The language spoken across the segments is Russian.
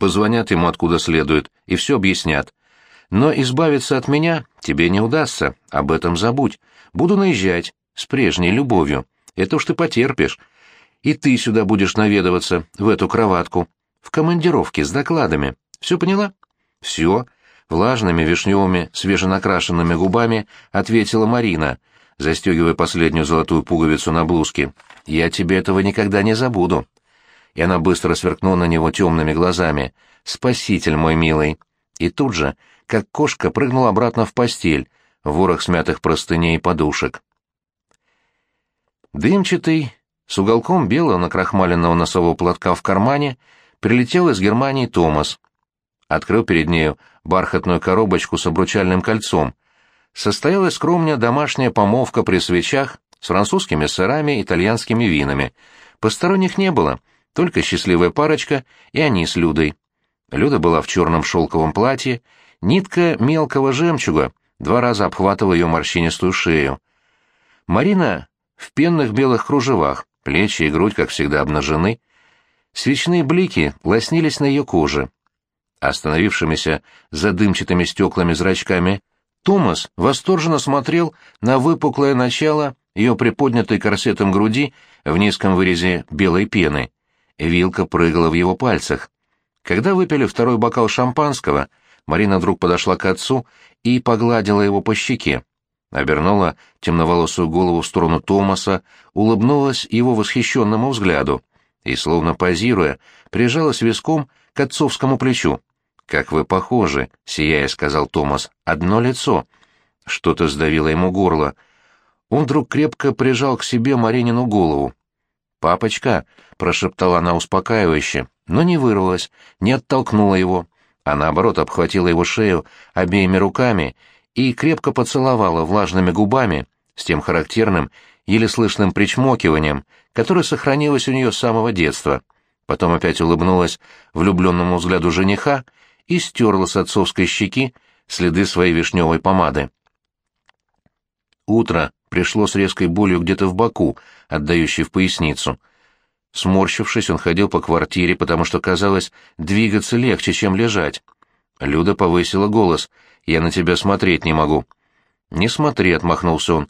позвонят ему откуда следует и все объяснят. Но избавиться от меня тебе не удастся, об этом забудь. Буду наезжать, с прежней любовью. Это уж ты потерпишь. И ты сюда будешь наведываться, в эту кроватку, в командировке с докладами. Все поняла? Все. Влажными вишневыми свеженакрашенными губами ответила Марина, застегивая последнюю золотую пуговицу на блузке. «Я тебе этого никогда не забуду». И она быстро сверкнула на него темными глазами. «Спаситель мой милый!» И тут же, как кошка, прыгнула обратно в постель, в ворох смятых простыней и подушек. Дымчатый, с уголком белого накрахмаленного носового платка в кармане, прилетел из Германии Томас. Открыл перед нею бархатную коробочку с обручальным кольцом. Состоялась скромная домашняя помовка при свечах с французскими сырами, и итальянскими винами. Посторонних не было, только счастливая парочка и они с Людой. Люда была в черном шелковом платье, нитка мелкого жемчуга два раза обхватывала ее морщинистую шею. Марина в пенных белых кружевах, плечи и грудь, как всегда, обнажены. Свечные блики лоснились на ее коже. Остановившимися за дымчатыми стеклами зрачками, Томас восторженно смотрел на выпуклое начало ее приподнятой корсетом груди в низком вырезе белой пены. Вилка прыгала в его пальцах. Когда выпили второй бокал шампанского, Марина вдруг подошла к отцу и погладила его по щеке обернула темноволосую голову в сторону Томаса, улыбнулась его восхищенному взгляду и, словно позируя, прижалась виском к отцовскому плечу. «Как вы похожи», — сияя сказал Томас, — «одно лицо». Что-то сдавило ему горло. Он вдруг крепко прижал к себе Маринину голову. «Папочка», — прошептала она успокаивающе, но не вырвалась, не оттолкнула его, а наоборот обхватила его шею обеими руками и крепко поцеловала влажными губами с тем характерным, еле слышным причмокиванием, которое сохранилось у нее с самого детства. Потом опять улыбнулась влюбленному взгляду жениха и стерла с отцовской щеки следы своей вишневой помады. Утро пришло с резкой болью где-то в боку, отдающей в поясницу. Сморщившись, он ходил по квартире, потому что казалось двигаться легче, чем лежать. Люда повысила голос — я на тебя смотреть не могу». «Не смотри», — отмахнулся он.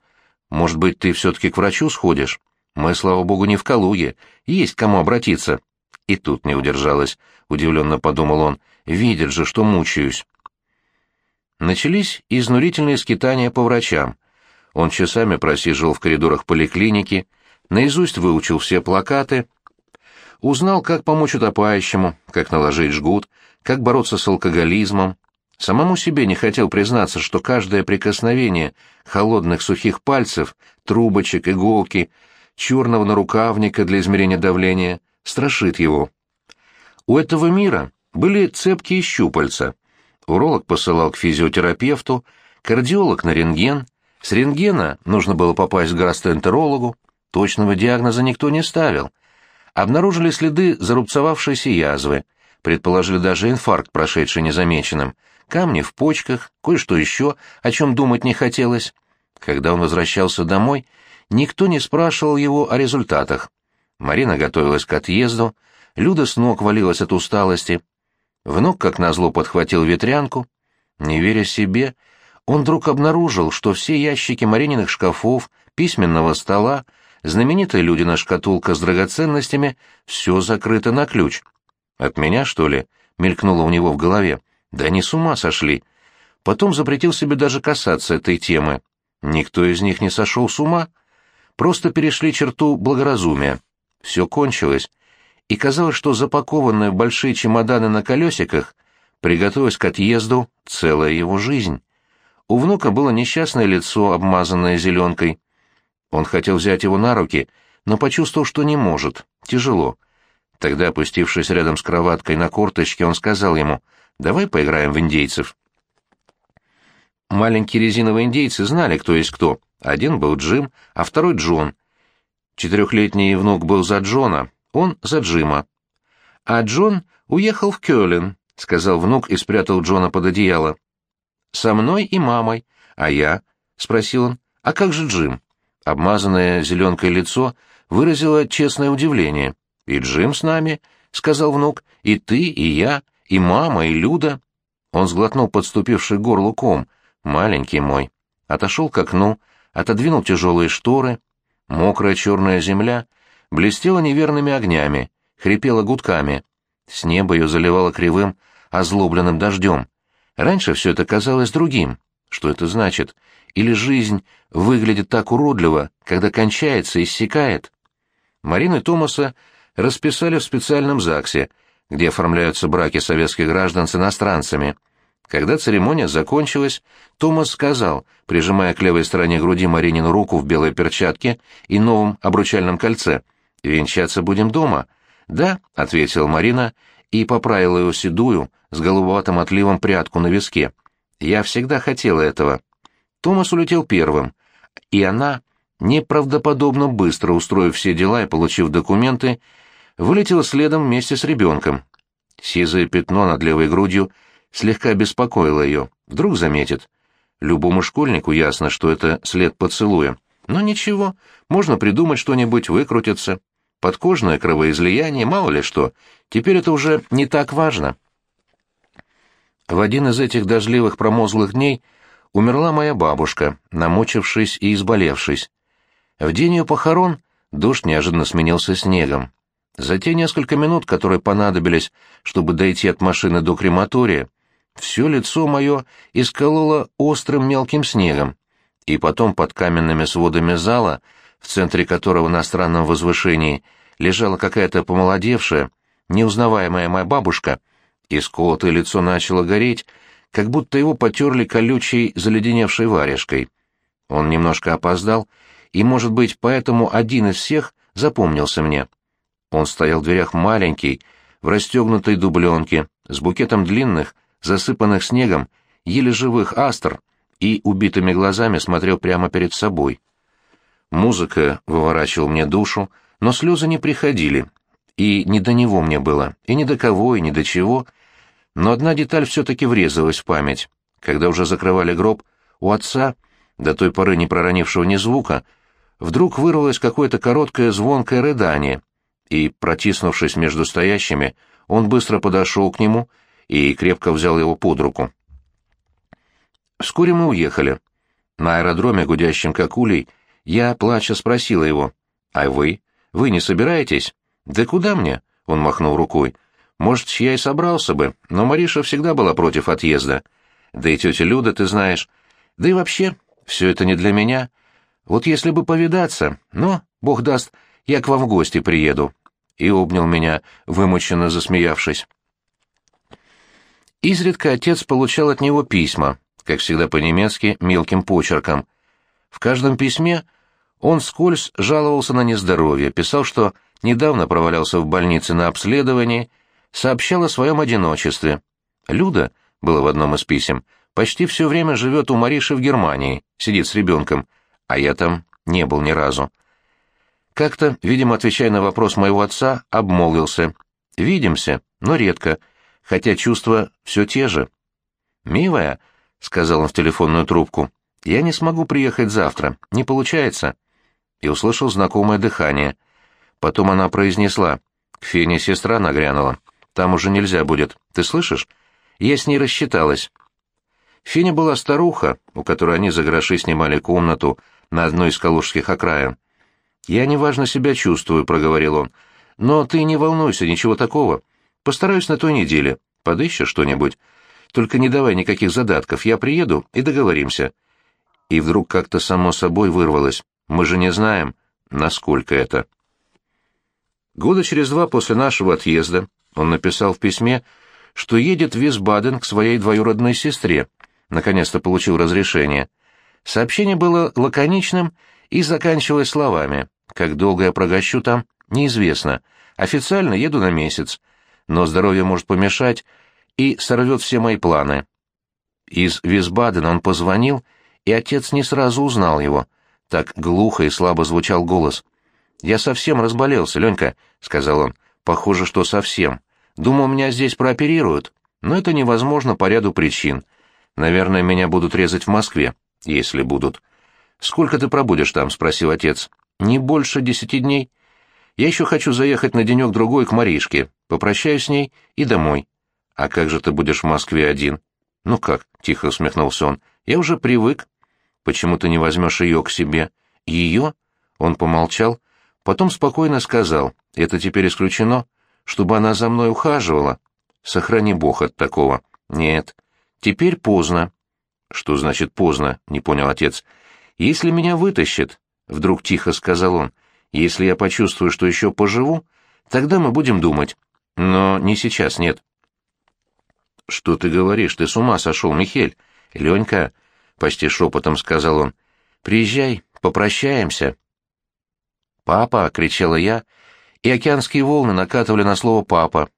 «Может быть, ты все-таки к врачу сходишь? Мы, слава богу, не в Калуге. Есть кому обратиться». И тут не удержалась, — удивленно подумал он. «Видят же, что мучаюсь». Начались изнурительные скитания по врачам. Он часами просиживал в коридорах поликлиники, наизусть выучил все плакаты, узнал, как помочь утопающему, как наложить жгут, как бороться с алкоголизмом, Самому себе не хотел признаться, что каждое прикосновение холодных сухих пальцев, трубочек, иголки, черного нарукавника для измерения давления страшит его. У этого мира были цепкие щупальца. Уролог посылал к физиотерапевту, кардиолог на рентген. С рентгена нужно было попасть к гастроэнтерологу. Точного диагноза никто не ставил. Обнаружили следы зарубцевавшейся язвы, предположили даже инфаркт, прошедший незамеченным – камни в почках, кое-что еще, о чем думать не хотелось. Когда он возвращался домой, никто не спрашивал его о результатах. Марина готовилась к отъезду, Люда с ног валилась от усталости. Внук, как назло, подхватил ветрянку. Не веря себе, он вдруг обнаружил, что все ящики Марининых шкафов, письменного стола, знаменитая Людина шкатулка с драгоценностями — все закрыто на ключ. «От меня, что ли?» — мелькнуло у него в голове. Да они с ума сошли. Потом запретил себе даже касаться этой темы. Никто из них не сошел с ума. Просто перешли черту благоразумия. Все кончилось. И казалось, что запакованная в большие чемоданы на колесиках приготовилась к отъезду целая его жизнь. У внука было несчастное лицо, обмазанное зеленкой. Он хотел взять его на руки, но почувствовал, что не может. Тяжело. Тогда, опустившись рядом с кроваткой на корточке, он сказал ему — Давай поиграем в индейцев. Маленькие резиновые индейцы знали, кто есть кто. Один был Джим, а второй Джон. Четырехлетний внук был за Джона, он за Джима. А Джон уехал в Кёлен, сказал внук и спрятал Джона под одеяло. Со мной и мамой. А я? спросил он. А как же Джим? Обмазанное зеленкой лицо выразило честное удивление. «И Джим с нами», — сказал внук, — «и ты, и я, И мама, и Люда. Он сглотнул подступивший к горлу ком. Маленький мой. Отошел к окну, отодвинул тяжелые шторы. Мокрая черная земля блестела неверными огнями, хрипела гудками. С неба ее заливало кривым, озлобленным дождем. Раньше все это казалось другим. Что это значит? Или жизнь выглядит так уродливо, когда кончается, иссякает? Марины Томаса расписали в специальном ЗАГСе, где оформляются браки советских граждан с иностранцами. Когда церемония закончилась, Томас сказал, прижимая к левой стороне груди Маринину руку в белой перчатке и новом обручальном кольце, «Венчаться будем дома?» «Да», — ответила Марина и поправила его седую, с голубоватым отливом прядку на виске. «Я всегда хотела этого». Томас улетел первым, и она, неправдоподобно быстро устроив все дела и получив документы, вылетела следом вместе с ребенком. Сизое пятно над левой грудью слегка беспокоило ее. Вдруг заметит. Любому школьнику ясно, что это след поцелуя. Но ничего, можно придумать что-нибудь, выкрутиться. Подкожное кровоизлияние, мало ли что. Теперь это уже не так важно. В один из этих дождливых промозглых дней умерла моя бабушка, намочившись и изболевшись. В день ее похорон дождь неожиданно сменился снегом. За те несколько минут, которые понадобились, чтобы дойти от машины до крематория, все лицо мое искололо острым мелким снегом, и потом под каменными сводами зала, в центре которого на странном возвышении лежала какая-то помолодевшая, неузнаваемая моя бабушка, исколотое лицо начало гореть, как будто его потерли колючей заледеневшей варежкой. Он немножко опоздал, и, может быть, поэтому один из всех запомнился мне. Он стоял в дверях маленький, в расстегнутой дубленке, с букетом длинных, засыпанных снегом, еле живых астр, и убитыми глазами смотрел прямо перед собой. Музыка выворачивала мне душу, но слезы не приходили, и не до него мне было, и ни до кого, и ни до чего. Но одна деталь все-таки врезалась в память. Когда уже закрывали гроб, у отца, до той поры не проронившего ни звука, вдруг вырвалось какое-то короткое звонкое рыдание, и, протиснувшись между стоящими, он быстро подошел к нему и крепко взял его под руку. Вскоре мы уехали. На аэродроме, гудящем как улей, я, плача, спросила его, «А вы? Вы не собираетесь?» «Да куда мне?» — он махнул рукой. «Может, я и собрался бы, но Мариша всегда была против отъезда. Да и тетя Люда, ты знаешь. Да и вообще, все это не для меня. Вот если бы повидаться, но, бог даст, я к вам в гости приеду и обнял меня, вымученно засмеявшись. Изредка отец получал от него письма, как всегда по-немецки, мелким почерком. В каждом письме он скользь жаловался на нездоровье, писал, что недавно провалялся в больнице на обследовании, сообщал о своем одиночестве. Люда, было в одном из писем, почти все время живет у Мариши в Германии, сидит с ребенком, а я там не был ни разу. Как-то, видимо, отвечая на вопрос моего отца, обмолвился. «Видимся, но редко, хотя чувства все те же». «Милая», — сказал он в телефонную трубку, — «я не смогу приехать завтра, не получается». И услышал знакомое дыхание. Потом она произнесла. «К Фене сестра нагрянула. Там уже нельзя будет. Ты слышишь? Я с ней рассчиталась». Феня была старуха, у которой они за гроши снимали комнату на одной из калужских окраин. «Я неважно себя чувствую», — проговорил он. «Но ты не волнуйся, ничего такого. Постараюсь на той неделе. Подыщешь что-нибудь. Только не давай никаких задатков. Я приеду и договоримся». И вдруг как-то само собой вырвалось. «Мы же не знаем, насколько это». Года через два после нашего отъезда он написал в письме, что едет в Висбаден к своей двоюродной сестре. Наконец-то получил разрешение. Сообщение было лаконичным и заканчивалась словами «Как долго я прогощу там, неизвестно. Официально еду на месяц, но здоровье может помешать и сорвет все мои планы». Из Висбадена он позвонил, и отец не сразу узнал его. Так глухо и слабо звучал голос. «Я совсем разболелся, Ленька», — сказал он. «Похоже, что совсем. Думал, меня здесь прооперируют, но это невозможно по ряду причин. Наверное, меня будут резать в Москве, если будут». «Сколько ты пробудешь там?» — спросил отец. «Не больше десяти дней. Я еще хочу заехать на денек-другой к Маришке, попрощаюсь с ней и домой. «А как же ты будешь в Москве один?» «Ну как?» — тихо усмехнулся он. «Я уже привык. Почему ты не возьмешь ее к себе?» «Ее?» — он помолчал, потом спокойно сказал. «Это теперь исключено, чтобы она за мной ухаживала. Сохрани бог от такого». «Нет, теперь поздно». «Что значит поздно?» — не понял отец. «Если меня вытащит», — вдруг тихо сказал он, — «если я почувствую, что еще поживу, тогда мы будем думать. Но не сейчас, нет». «Что ты говоришь? Ты с ума сошел, Михель? Ленька!» — почти шепотом сказал он. «Приезжай, попрощаемся». «Папа!» — кричала я, и океанские волны накатывали на слово «папа»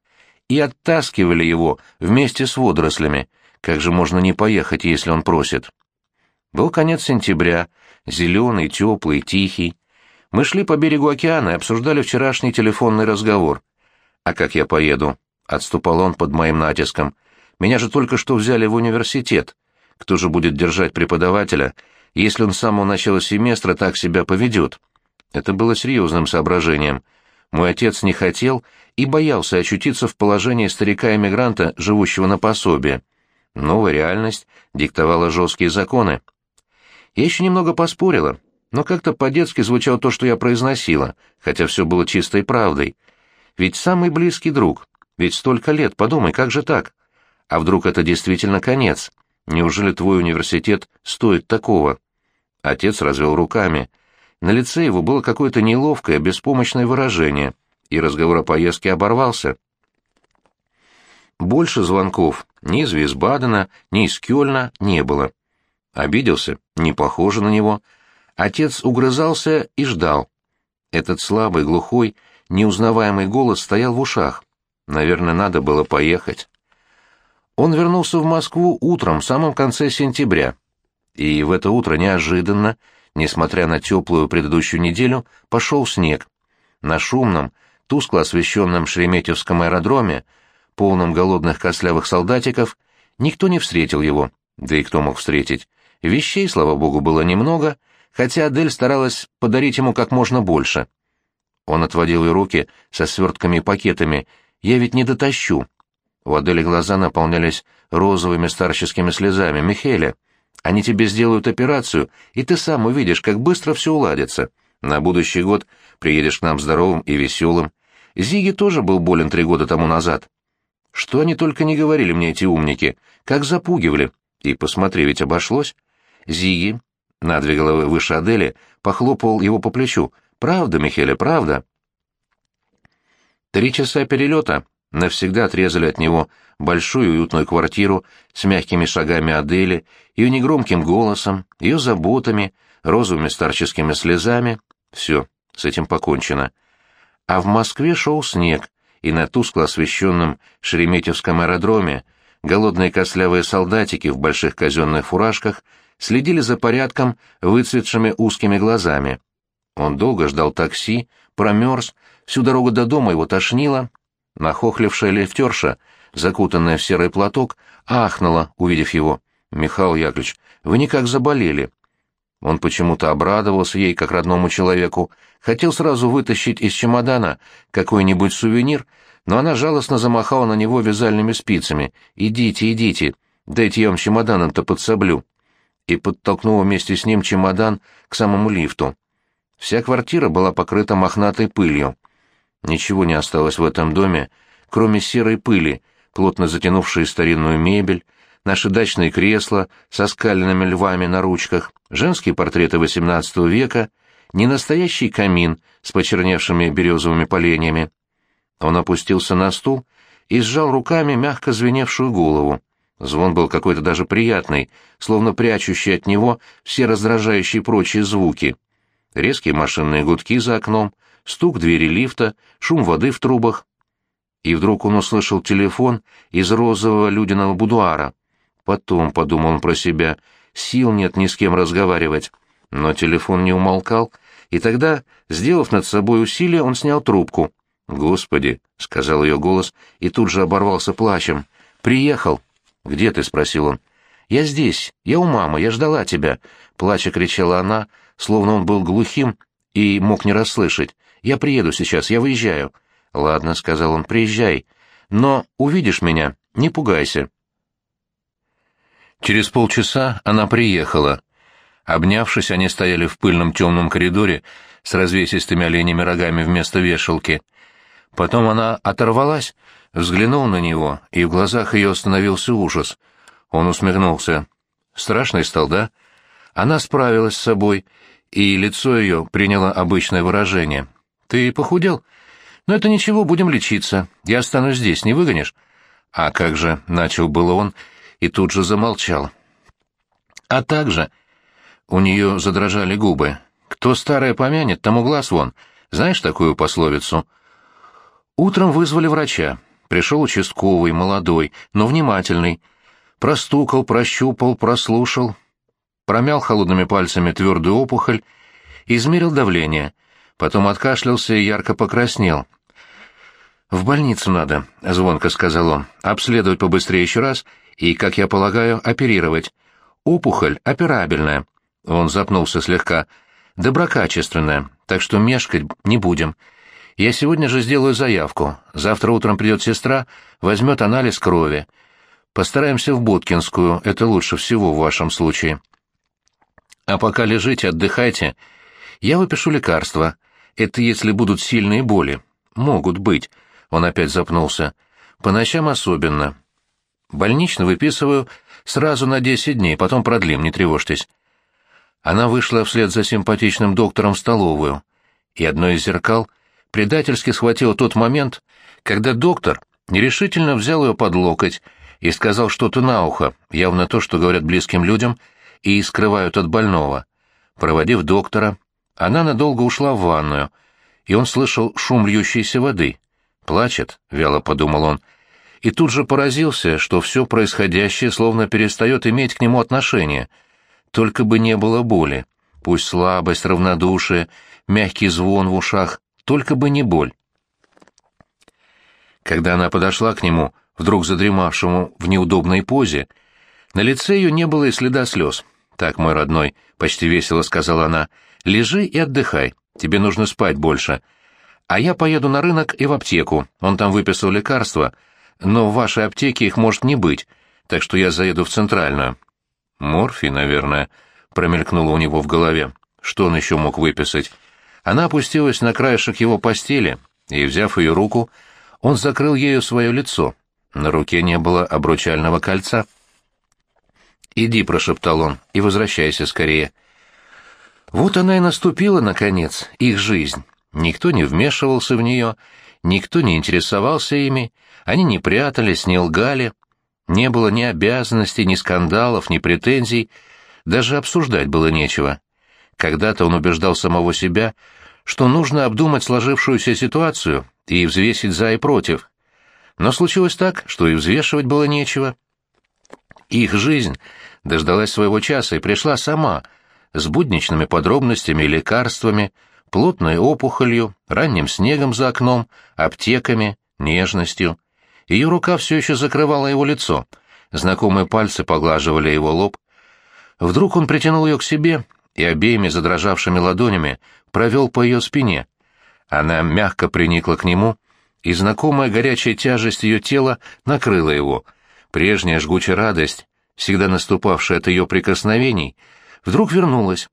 и оттаскивали его вместе с водорослями. Как же можно не поехать, если он просит? Был конец сентября, зеленый, теплый, тихий. Мы шли по берегу океана и обсуждали вчерашний телефонный разговор. «А как я поеду?» — отступал он под моим натиском. Меня же только что взяли в университет. Кто же будет держать преподавателя, если он с самого начала семестра так себя поведет? Это было серьезным соображением. Мой отец не хотел и боялся очутиться в положении старика-эмигранта, живущего на пособие. Новая реальность диктовала жесткие законы. Я еще немного поспорила, но как-то по-детски звучало то, что я произносила, хотя все было чистой правдой. Ведь самый близкий друг, ведь столько лет, подумай, как же так? А вдруг это действительно конец? Неужели твой университет стоит такого? Отец развел руками. На лице его было какое-то неловкое, беспомощное выражение, и разговор о поездке оборвался. Больше звонков ни из Висбадена, ни из Кёльна не было. Обиделся? Не похоже на него. Отец угрызался и ждал. Этот слабый, глухой, неузнаваемый голос стоял в ушах. Наверное, надо было поехать. Он вернулся в Москву утром, в самом конце сентября. И в это утро неожиданно, несмотря на теплую предыдущую неделю, пошел снег. На шумном, тускло освещенном Шереметьевском аэродроме, полном голодных кослявых солдатиков, никто не встретил его. Да и кто мог встретить? Вещей, слава богу, было немного, хотя Адель старалась подарить ему как можно больше. Он отводил ей руки со свертками и пакетами. «Я ведь не дотащу. У Адели глаза наполнялись розовыми старческими слезами. «Михеля, они тебе сделают операцию, и ты сам увидишь, как быстро все уладится. На будущий год приедешь к нам здоровым и веселым. Зиги тоже был болен три года тому назад. Что они только не говорили мне, эти умники, как запугивали. И посмотри, ведь обошлось. Зиги, на две головы выше Адели, похлопал его по плечу. «Правда, Михеля, правда?» Три часа перелета навсегда отрезали от него большую уютную квартиру с мягкими шагами Адели, ее негромким голосом, ее заботами, розовыми старческими слезами. Все, с этим покончено. А в Москве шел снег, и на тускло освещенном Шереметьевском аэродроме голодные костлявые солдатики в больших казенных фуражках следили за порядком выцветшими узкими глазами. Он долго ждал такси, промерз, всю дорогу до дома его тошнило, Нахохлившая лифтерша, закутанная в серый платок, ахнула, увидев его. «Михаил Яковлевич, вы никак заболели». Он почему-то обрадовался ей, как родному человеку, хотел сразу вытащить из чемодана какой-нибудь сувенир, но она жалостно замахала на него вязальными спицами. «Идите, идите, дайте я вам чемоданом-то подсоблю». И подтолкнула вместе с ним чемодан к самому лифту. Вся квартира была покрыта мохнатой пылью. Ничего не осталось в этом доме, кроме серой пыли, плотно затянувшей старинную мебель, наши дачные кресла со скаленными львами на ручках, женские портреты XVIII века, ненастоящий камин с почерневшими березовыми поленьями. Он опустился на стул и сжал руками мягко звеневшую голову. Звон был какой-то даже приятный, словно прячущий от него все раздражающие прочие звуки. Резкие машинные гудки за окном, стук двери лифта, шум воды в трубах. И вдруг он услышал телефон из розового людиного будуара. Потом, подумал он про себя, сил нет ни с кем разговаривать. Но телефон не умолкал, и тогда, сделав над собой усилие, он снял трубку. «Господи!» — сказал ее голос, и тут же оборвался плачем. «Приехал!» «Где ты?» — спросил он. «Я здесь. Я у мамы. Я ждала тебя!» — плача кричала она, словно он был глухим и мог не расслышать. «Я приеду сейчас, я выезжаю». «Ладно», — сказал он, — «приезжай. Но увидишь меня, Не пугайся». Через полчаса она приехала. Обнявшись, они стояли в пыльном темном коридоре с развесистыми оленями рогами вместо вешалки. Потом она оторвалась, взглянула на него, и в глазах ее остановился ужас. Он усмехнулся. Страшный стал, да? Она справилась с собой, и лицо ее приняло обычное выражение. «Ты похудел?» «Но это ничего, будем лечиться. Я останусь здесь, не выгонишь?» «А как же?» — начал было он, и тут же замолчал. «А также...» У нее задрожали губы. «Кто старое помянет, тому глаз вон. Знаешь такую пословицу?» Утром вызвали врача. Пришел участковый, молодой, но внимательный. Простукал, прощупал, прослушал, промял холодными пальцами твердую опухоль, измерил давление, потом откашлялся и ярко покраснел. «В больницу надо», — звонко сказал он, — «обследовать побыстрее еще раз и, как я полагаю, оперировать. Опухоль операбельная». Он запнулся слегка. «Доброкачественная, так что мешкать не будем. Я сегодня же сделаю заявку. Завтра утром придет сестра, возьмет анализ крови. Постараемся в Боткинскую, это лучше всего в вашем случае». А пока лежите, отдыхайте. Я выпишу лекарства. Это если будут сильные боли. Могут быть. Он опять запнулся. По ночам особенно. Больнично выписываю сразу на десять дней, потом продлим, не тревожьтесь. Она вышла вслед за симпатичным доктором в столовую, и одно из зеркал предательски схватило тот момент, когда доктор нерешительно взял ее под локоть и сказал что-то на ухо, явно то, что говорят близким людям — и скрывают от больного. Проводив доктора, она надолго ушла в ванную, и он слышал шум льющейся воды. «Плачет», — вяло подумал он, и тут же поразился, что все происходящее словно перестает иметь к нему отношение. Только бы не было боли, пусть слабость, равнодушие, мягкий звон в ушах, только бы не боль. Когда она подошла к нему, вдруг задремавшему в неудобной позе, на лице ее не было и следа слез. «Так, мой родной», — почти весело сказала она, — «лежи и отдыхай, тебе нужно спать больше. А я поеду на рынок и в аптеку, он там выписал лекарства, но в вашей аптеке их может не быть, так что я заеду в центральную». «Морфий, наверное», — промелькнуло у него в голове. Что он еще мог выписать? Она опустилась на краешек его постели, и, взяв ее руку, он закрыл ею свое лицо. На руке не было обручального кольца. «Иди», — прошептал он, — «и возвращайся скорее». Вот она и наступила, наконец, их жизнь. Никто не вмешивался в нее, никто не интересовался ими, они не прятались, не лгали, не было ни обязанностей, ни скандалов, ни претензий, даже обсуждать было нечего. Когда-то он убеждал самого себя, что нужно обдумать сложившуюся ситуацию и взвесить за и против. Но случилось так, что и взвешивать было нечего. Их жизнь дождалась своего часа и пришла сама, с будничными подробностями и лекарствами, плотной опухолью, ранним снегом за окном, аптеками, нежностью. Ее рука все еще закрывала его лицо, знакомые пальцы поглаживали его лоб. Вдруг он притянул ее к себе и обеими задрожавшими ладонями провел по ее спине. Она мягко приникла к нему, и знакомая горячая тяжесть ее тела накрыла его — Прежняя жгучая радость, всегда наступавшая от ее прикосновений, вдруг вернулась,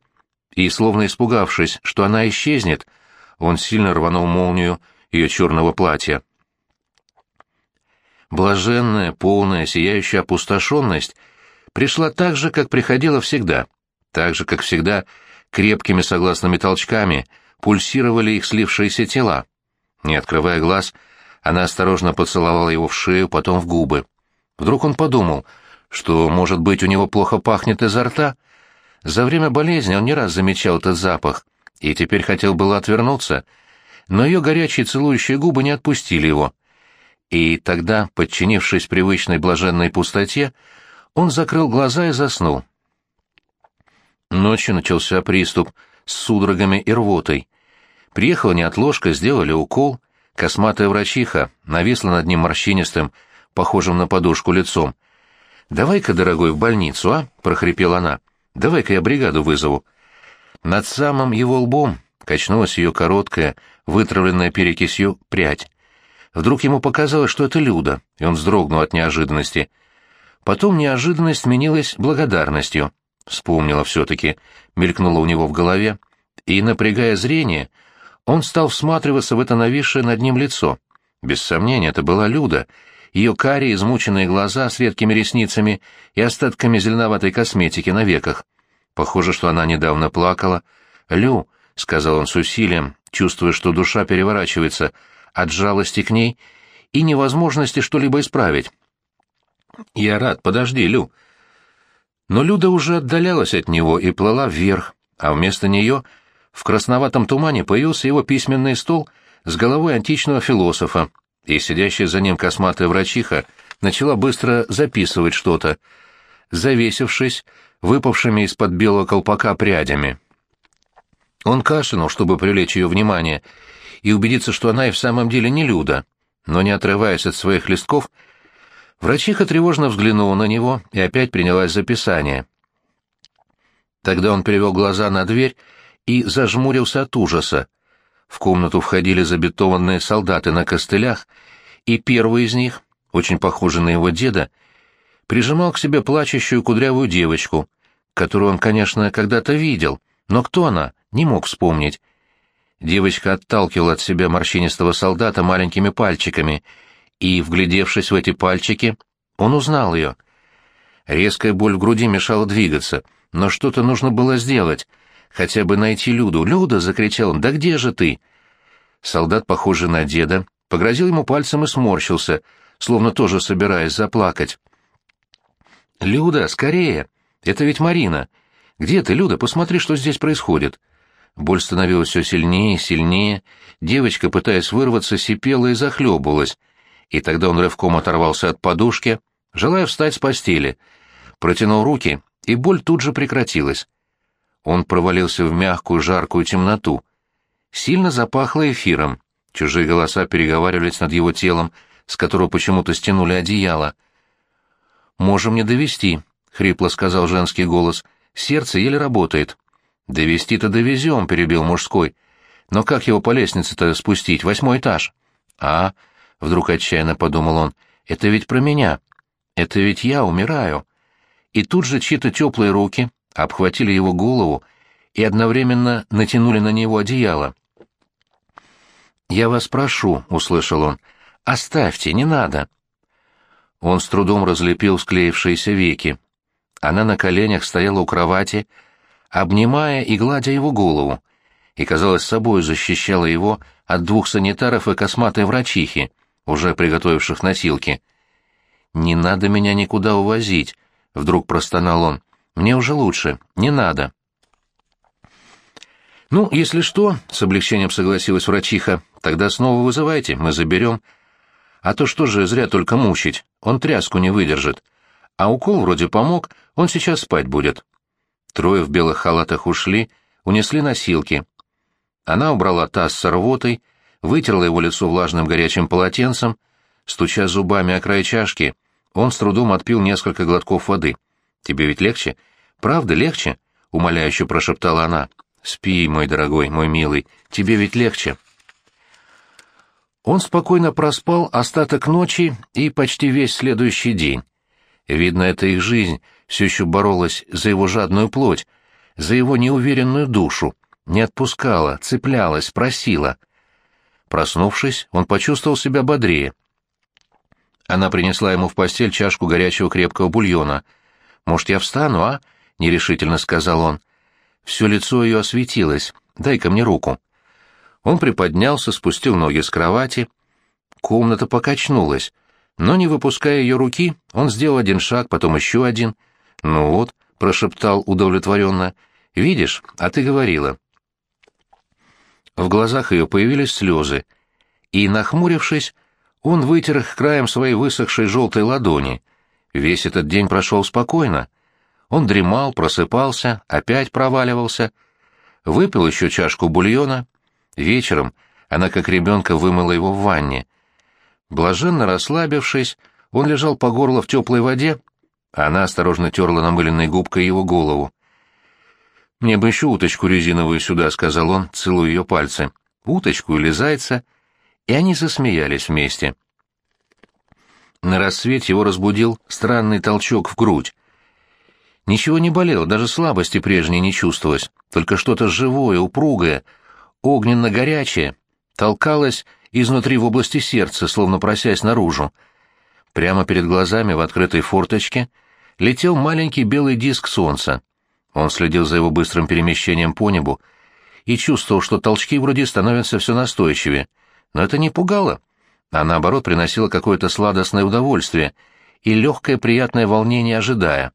и, словно испугавшись, что она исчезнет, он сильно рванул молнию ее черного платья. Блаженная, полная, сияющая опустошенность пришла так же, как приходила всегда, так же, как всегда, крепкими согласными толчками пульсировали их слившиеся тела. Не открывая глаз, она осторожно поцеловала его в шею, потом в губы. Вдруг он подумал, что, может быть, у него плохо пахнет изо рта. За время болезни он не раз замечал этот запах, и теперь хотел было отвернуться, но ее горячие целующие губы не отпустили его. И тогда, подчинившись привычной блаженной пустоте, он закрыл глаза и заснул. Ночью начался приступ с судорогами и рвотой. Приехала неотложка, сделали укол, косматая врачиха нависла над ним морщинистым, похожим на подушку лицом. «Давай-ка, дорогой, в больницу, а?» — прохрипела она. «Давай-ка я бригаду вызову». Над самым его лбом качнулась ее короткая, вытравленная перекисью прядь. Вдруг ему показалось, что это Люда, и он вздрогнул от неожиданности. Потом неожиданность сменилась благодарностью. Вспомнила все-таки, мелькнула у него в голове, и, напрягая зрение, он стал всматриваться в это нависшее над ним лицо. Без сомнения, это была Люда. Ее карие, измученные глаза с редкими ресницами и остатками зеленоватой косметики на веках. Похоже, что она недавно плакала. «Лю», — сказал он с усилием, чувствуя, что душа переворачивается от жалости к ней и невозможности что-либо исправить. «Я рад, подожди, Лю». Но Люда уже отдалялась от него и плыла вверх, а вместо нее в красноватом тумане появился его письменный стол с головой античного философа, и сидящая за ним косматая врачиха начала быстро записывать что-то, завесившись выпавшими из-под белого колпака прядями. Он кашлянул, чтобы привлечь ее внимание, и убедиться, что она и в самом деле не Люда, но, не отрываясь от своих листков, врачиха тревожно взглянула на него и опять принялась за писание. Тогда он перевел глаза на дверь и зажмурился от ужаса. В комнату входили забетованные солдаты на костылях, и первый из них, очень похожий на его деда, прижимал к себе плачущую кудрявую девочку, которую он, конечно, когда-то видел, но кто она, не мог вспомнить. Девочка отталкивала от себя морщинистого солдата маленькими пальчиками, и, вглядевшись в эти пальчики, он узнал ее. Резкая боль в груди мешала двигаться, но что-то нужно было сделать, хотя бы найти Люду. «Люда!» — закричал он. «Да где же ты?» Солдат, похожий на деда, погрозил ему пальцем и сморщился, словно тоже собираясь заплакать. «Люда, скорее! Это ведь Марина! Где ты, Люда? Посмотри, что здесь происходит!» Боль становилась все сильнее и сильнее, девочка, пытаясь вырваться, сипела и захлебывалась, и тогда он рывком оторвался от подушки, желая встать с постели, протянул руки, и боль тут же прекратилась. Он провалился в мягкую жаркую темноту. Сильно запахло эфиром, чужие голоса переговаривались над его телом, с которого почему-то стянули одеяло. «Можем не довести», — хрипло сказал женский голос, — «сердце еле работает». «Довести-то довезем», — перебил мужской. «Но как его по лестнице-то спустить? Восьмой этаж». «А?» — вдруг отчаянно подумал он. «Это ведь про меня. Это ведь я умираю». И тут же чьи-то теплые руки обхватили его голову и одновременно натянули на него одеяло. «Я вас прошу», — услышал он, — «оставьте, не надо». Он с трудом разлепил склеившиеся веки. Она на коленях стояла у кровати, — обнимая и гладя его голову, и, казалось, собой защищала его от двух санитаров и косматой врачихи, уже приготовивших носилки. «Не надо меня никуда увозить», — вдруг простонал он. «Мне уже лучше, не надо». «Ну, если что», — с облегчением согласилась врачиха, — «тогда снова вызывайте, мы заберем. А то что же зря только мучить, он тряску не выдержит. А укол вроде помог, он сейчас спать будет». Трое в белых халатах ушли, унесли носилки. Она убрала таз с рвотой, вытерла его лицо влажным горячим полотенцем, стуча зубами о край чашки, он с трудом отпил несколько глотков воды. «Тебе ведь легче?» «Правда, легче?» — умоляюще прошептала она. «Спи, мой дорогой, мой милый, тебе ведь легче». Он спокойно проспал остаток ночи и почти весь следующий день. Видно, это их жизнь все еще боролась за его жадную плоть, за его неуверенную душу, не отпускала, цеплялась, просила. Проснувшись, он почувствовал себя бодрее. Она принесла ему в постель чашку горячего крепкого бульона. «Может, я встану, а?» — нерешительно сказал он. Все лицо ее осветилось. «Дай-ка мне руку». Он приподнялся, спустил ноги с кровати. Комната покачнулась. Но, не выпуская ее руки, он сделал один шаг, потом еще один. «Ну вот», — прошептал удовлетворенно, — «видишь, а ты говорила». В глазах ее появились слезы, и, нахмурившись, он вытер их краем своей высохшей желтой ладони. Весь этот день прошел спокойно. Он дремал, просыпался, опять проваливался. Выпил еще чашку бульона. Вечером она, как ребенка, вымыла его в ванне — Блаженно расслабившись, он лежал по горло в теплой воде, а она осторожно терла намыленной губкой его голову. «Мне бы еще уточку резиновую сюда», — сказал он, целуя ее пальцы. «Уточку или зайца?» и они засмеялись вместе. На рассвете его разбудил странный толчок в грудь. Ничего не болело, даже слабости прежней не чувствовалось, только что-то живое, упругое, огненно-горячее, толкалось изнутри в области сердца, словно просясь наружу. Прямо перед глазами в открытой форточке летел маленький белый диск солнца. Он следил за его быстрым перемещением по небу и чувствовал, что толчки вроде становятся все настойчивее. Но это не пугало, а наоборот приносило какое-то сладостное удовольствие и легкое приятное волнение, ожидая.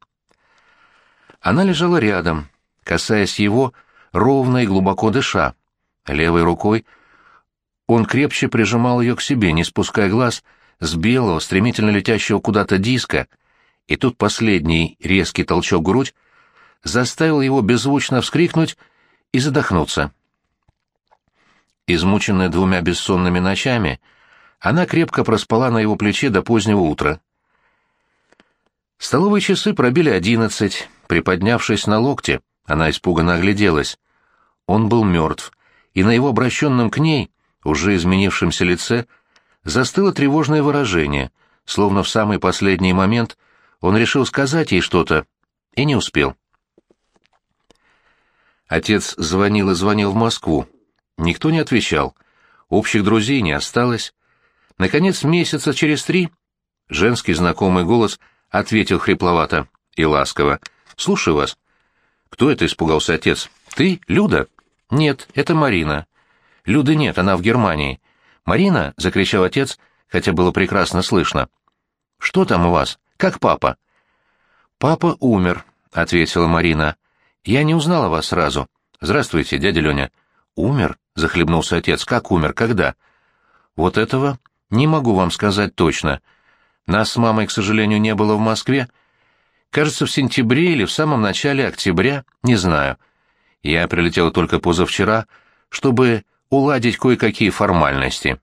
Она лежала рядом, касаясь его, ровно и глубоко дыша. Левой рукой он крепче прижимал ее к себе, не спуская глаз с белого, стремительно летящего куда-то диска, и тут последний резкий толчок грудь заставил его беззвучно вскрикнуть и задохнуться. Измученная двумя бессонными ночами, она крепко проспала на его плече до позднего утра. Столовые часы пробили одиннадцать. Приподнявшись на локте, она испуганно огляделась. Он был мертв, и на его обращенном к ней, уже изменившемся лице, застыло тревожное выражение, словно в самый последний момент он решил сказать ей что-то и не успел. Отец звонил и звонил в Москву. Никто не отвечал. Общих друзей не осталось. Наконец, месяца через три женский знакомый голос ответил хрипловато и ласково. «Слушаю вас». «Кто это?» — испугался отец. «Ты? Люда?» «Нет, это Марина». «Люды нет, она в Германии». «Марина?» — закричал отец, хотя было прекрасно слышно. «Что там у вас? Как папа?» «Папа умер», — ответила Марина. «Я не узнала вас сразу. Здравствуйте, дядя Леня». «Умер?» — захлебнулся отец. «Как умер? Когда?» «Вот этого не могу вам сказать точно. Нас с мамой, к сожалению, не было в Москве. Кажется, в сентябре или в самом начале октября, не знаю. Я прилетела только позавчера, чтобы уладить кое-какие формальности».